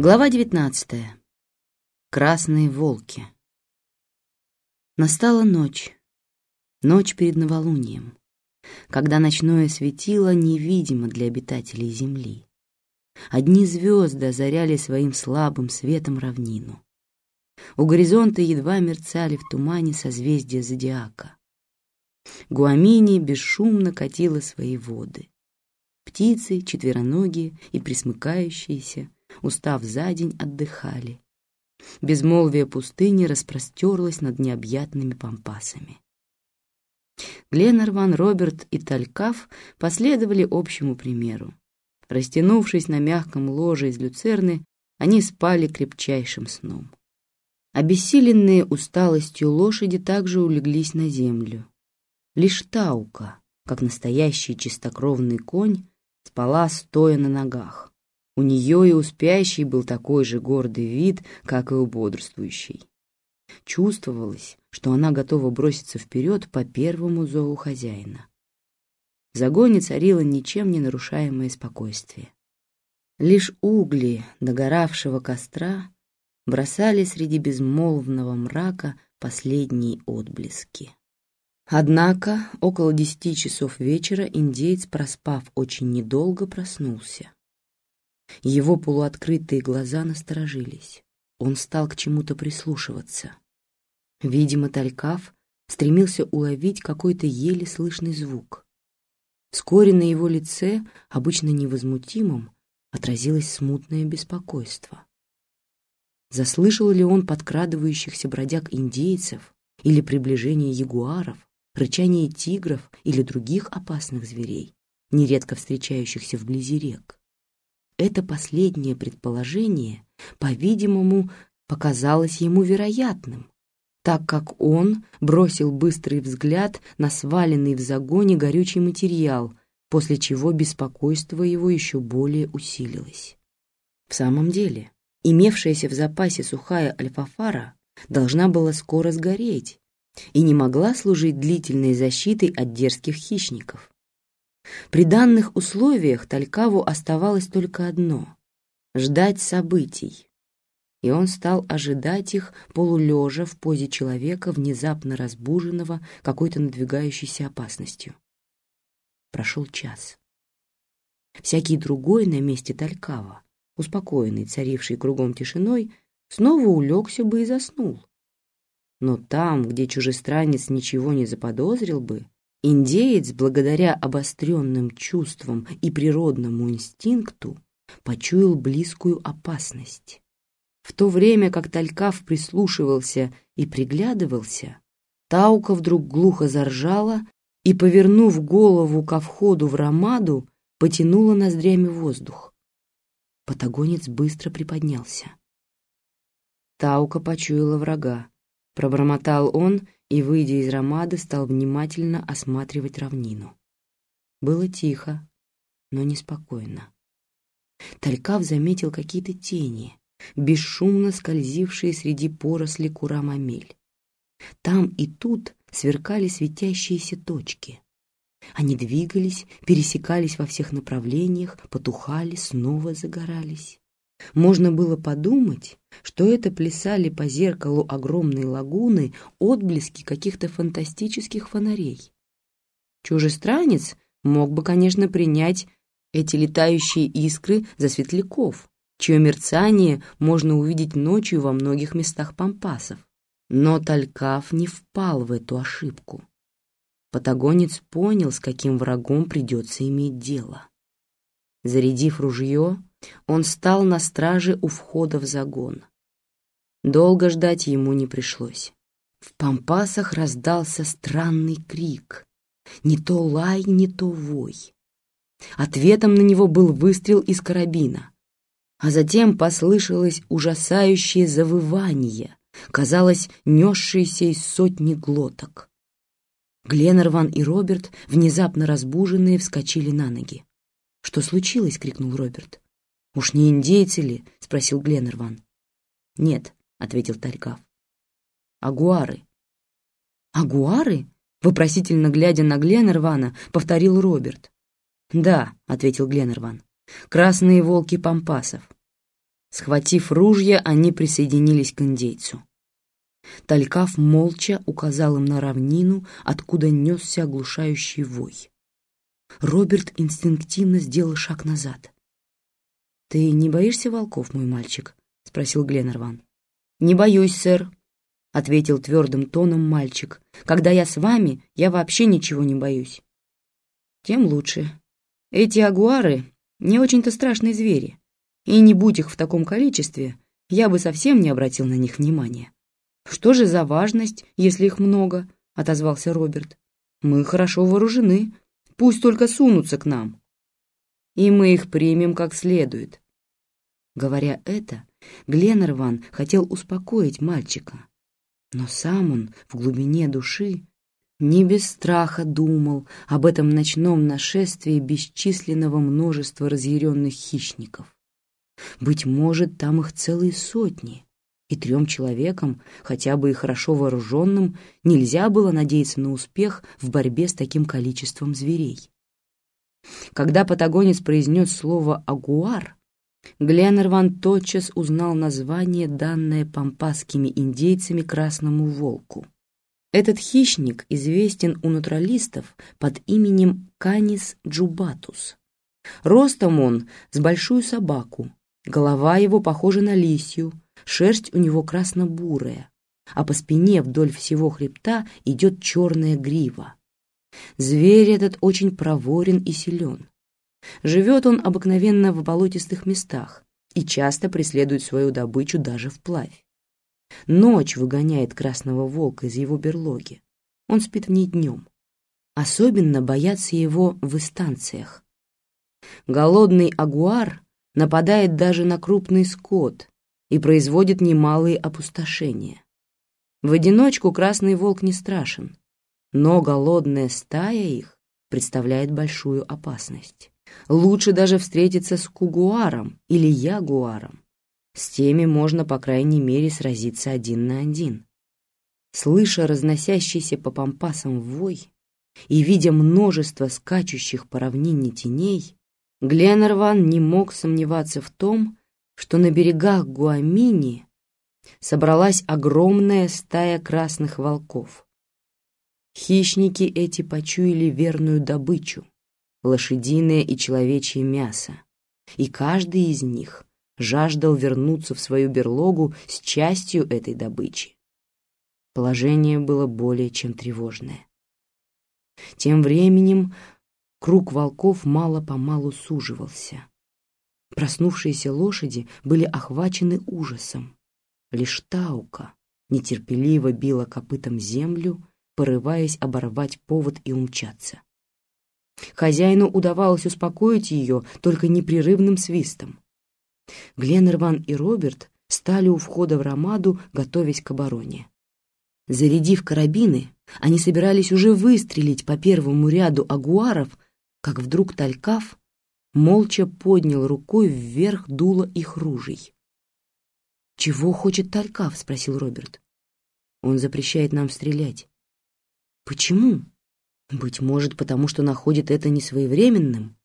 Глава 19. Красные волки. Настала ночь, ночь перед новолунием, когда ночное светило невидимо для обитателей Земли. Одни звезды озаряли своим слабым светом равнину. У горизонта едва мерцали в тумане созвездия зодиака. Гуамини бесшумно катила свои воды. Птицы, четвероногие и присмыкающиеся, устав за день, отдыхали. Безмолвие пустыни распростерлось над необъятными пампасами. Гленнерван, Роберт и Талькав последовали общему примеру. Растянувшись на мягком ложе из люцерны, они спали крепчайшим сном. Обессиленные усталостью лошади также улеглись на землю. Лишь Таука, как настоящий чистокровный конь, спала стоя на ногах. У нее и у спящей был такой же гордый вид, как и у бодрствующей. Чувствовалось, что она готова броситься вперед по первому зову хозяина. В загоне царило ничем не нарушаемое спокойствие. Лишь угли догоравшего костра бросали среди безмолвного мрака последние отблески. Однако около десяти часов вечера индеец, проспав очень недолго, проснулся. Его полуоткрытые глаза насторожились. Он стал к чему-то прислушиваться. Видимо, Талькав стремился уловить какой-то еле слышный звук. Вскоре на его лице, обычно невозмутимом, отразилось смутное беспокойство. Заслышал ли он подкрадывающихся бродяг индейцев или приближение ягуаров, рычание тигров или других опасных зверей, нередко встречающихся вблизи рек? Это последнее предположение, по-видимому, показалось ему вероятным, так как он бросил быстрый взгляд на сваленный в загоне горючий материал, после чего беспокойство его еще более усилилось. В самом деле, имевшаяся в запасе сухая альфафара должна была скоро сгореть и не могла служить длительной защитой от дерзких хищников. При данных условиях Талькаву оставалось только одно — ждать событий. И он стал ожидать их полулежа в позе человека, внезапно разбуженного какой-то надвигающейся опасностью. Прошел час. Всякий другой на месте Талькава, успокоенный царивший кругом тишиной, снова улегся бы и заснул. Но там, где чужестранец ничего не заподозрил бы, Индеец, благодаря обостренным чувствам и природному инстинкту, почуял близкую опасность. В то время как Талькав прислушивался и приглядывался, Таука вдруг глухо заржала и, повернув голову ко входу в ромаду, потянула ноздрями воздух. Патагонец быстро приподнялся. Таука почуяла врага. Пробормотал он и, выйдя из ромады, стал внимательно осматривать равнину. Было тихо, но неспокойно. Талькав заметил какие-то тени, бесшумно скользившие среди поросли курамамель. Там и тут сверкали светящиеся точки. Они двигались, пересекались во всех направлениях, потухали, снова загорались. Можно было подумать, что это плясали по зеркалу огромной лагуны отблески каких-то фантастических фонарей. Чужестранец мог бы, конечно, принять эти летающие искры за светляков, чье мерцание можно увидеть ночью во многих местах пампасов. Но Талькав не впал в эту ошибку. Патагонец понял, с каким врагом придется иметь дело. Зарядив ружье, он стал на страже у входа в загон. Долго ждать ему не пришлось. В пампасах раздался странный крик. Не то лай, не то вой. Ответом на него был выстрел из карабина. А затем послышалось ужасающее завывание, казалось, несшееся из сотни глоток. Гленнерван и Роберт, внезапно разбуженные, вскочили на ноги. «Что случилось?» — крикнул Роберт. «Уж не индейцы ли?» — спросил Гленнерван. «Нет», — ответил Тарькав. «Агуары». «Агуары?» — вопросительно глядя на Гленнервана, повторил Роберт. «Да», — ответил Гленнерван. «Красные волки пампасов». Схватив ружья, они присоединились к индейцу. Талькав молча указал им на равнину, откуда несся оглушающий вой. Роберт инстинктивно сделал шаг назад. «Ты не боишься волков, мой мальчик?» — спросил Гленнерван. «Не боюсь, сэр», — ответил твердым тоном мальчик. «Когда я с вами, я вообще ничего не боюсь». «Тем лучше. Эти агуары не очень-то страшные звери, и не будь их в таком количестве, я бы совсем не обратил на них внимания». «Что же за важность, если их много?» — отозвался Роберт. «Мы хорошо вооружены, пусть только сунутся к нам. И мы их примем как следует». Говоря это, Гленнерван хотел успокоить мальчика, но сам он в глубине души не без страха думал об этом ночном нашествии бесчисленного множества разъяренных хищников. Быть может, там их целые сотни, и трем человекам, хотя бы и хорошо вооруженным, нельзя было надеяться на успех в борьбе с таким количеством зверей. Когда патагонец произнес слово «агуар», Гленнерван тотчас узнал название, данное пампасскими индейцами красному волку. Этот хищник известен у натуралистов под именем Канис джубатус. Ростом он с большую собаку, голова его похожа на лисью, Шерсть у него красно-бурая, а по спине вдоль всего хребта идет черная грива. Зверь этот очень проворен и силен. Живет он обыкновенно в болотистых местах и часто преследует свою добычу даже вплавь. Ночь выгоняет красного волка из его берлоги. Он спит в ней днем. Особенно боятся его в эстанциях. Голодный агуар нападает даже на крупный скот и производит немалые опустошения. В одиночку красный волк не страшен, но голодная стая их представляет большую опасность. Лучше даже встретиться с кугуаром или ягуаром. С теми можно, по крайней мере, сразиться один на один. Слыша разносящийся по пампасам вой и видя множество скачущих по равнине теней, Гленнерван не мог сомневаться в том, что на берегах Гуамини собралась огромная стая красных волков. Хищники эти почуяли верную добычу — лошадиное и человечье мясо, и каждый из них жаждал вернуться в свою берлогу с частью этой добычи. Положение было более чем тревожное. Тем временем круг волков мало-помалу суживался. Проснувшиеся лошади были охвачены ужасом. Лишь Таука нетерпеливо била копытом землю, порываясь оборвать повод и умчаться. Хозяину удавалось успокоить ее только непрерывным свистом. Гленнерван и Роберт стали у входа в Ромаду, готовясь к обороне. Зарядив карабины, они собирались уже выстрелить по первому ряду агуаров, как вдруг Талькав молча поднял рукой вверх дуло их ружей. «Чего хочет Талькав?» — спросил Роберт. «Он запрещает нам стрелять». «Почему?» «Быть может, потому что находит это несвоевременным?»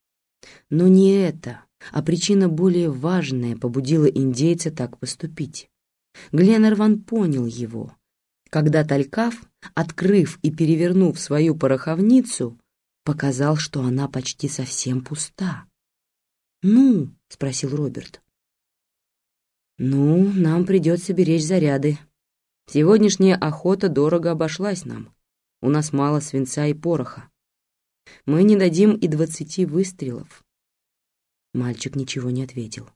Но не это, а причина более важная побудила индейца так поступить. Гленнерван понял его, когда Талькав, открыв и перевернув свою пороховницу, показал, что она почти совсем пуста. «Ну?» — спросил Роберт. «Ну, нам придется беречь заряды. Сегодняшняя охота дорого обошлась нам. У нас мало свинца и пороха. Мы не дадим и двадцати выстрелов». Мальчик ничего не ответил.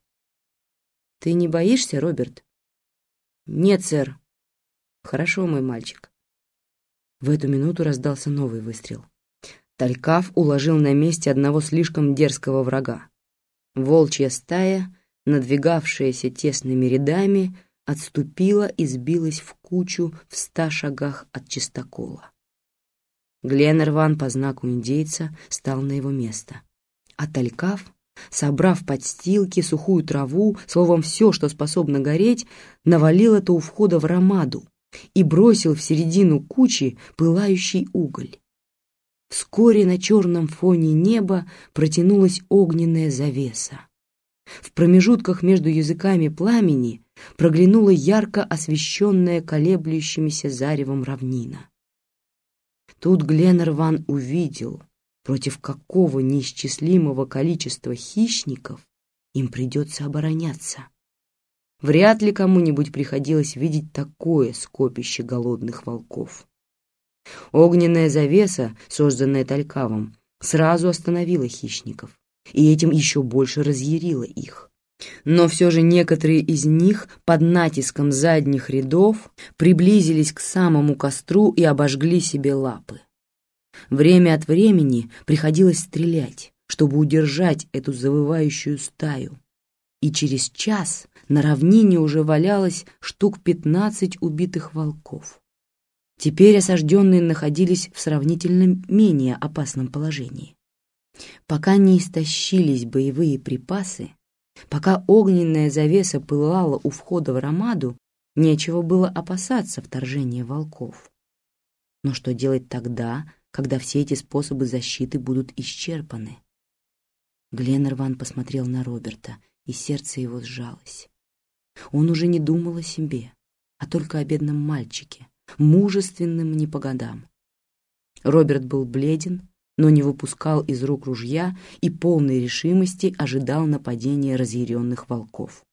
«Ты не боишься, Роберт?» «Нет, сэр». «Хорошо, мой мальчик». В эту минуту раздался новый выстрел. Талькав уложил на месте одного слишком дерзкого врага. Волчья стая, надвигавшаяся тесными рядами, отступила и сбилась в кучу в ста шагах от чистокола. Гленнерван по знаку индейца стал на его место. А Талькав, собрав подстилки, сухую траву, словом, все, что способно гореть, навалил это у входа в ромаду и бросил в середину кучи пылающий уголь. Вскоре на черном фоне неба протянулась огненная завеса. в промежутках между языками пламени проглянула ярко освещенная колеблющимися заревом равнина. Тут Гленнерван увидел, против какого неисчислимого количества хищников им придется обороняться. Вряд ли кому-нибудь приходилось видеть такое скопище голодных волков. Огненная завеса, созданная Талькавом, сразу остановила хищников, и этим еще больше разъярила их. Но все же некоторые из них под натиском задних рядов приблизились к самому костру и обожгли себе лапы. Время от времени приходилось стрелять, чтобы удержать эту завывающую стаю, и через час на равнине уже валялось штук пятнадцать убитых волков. Теперь осажденные находились в сравнительно менее опасном положении. Пока не истощились боевые припасы, пока огненная завеса пылала у входа в Ромаду, нечего было опасаться вторжения волков. Но что делать тогда, когда все эти способы защиты будут исчерпаны? Гленнерван посмотрел на Роберта, и сердце его сжалось. Он уже не думал о себе, а только о бедном мальчике, мужественным не по годам. Роберт был бледен, но не выпускал из рук ружья и полной решимости ожидал нападения разъяренных волков.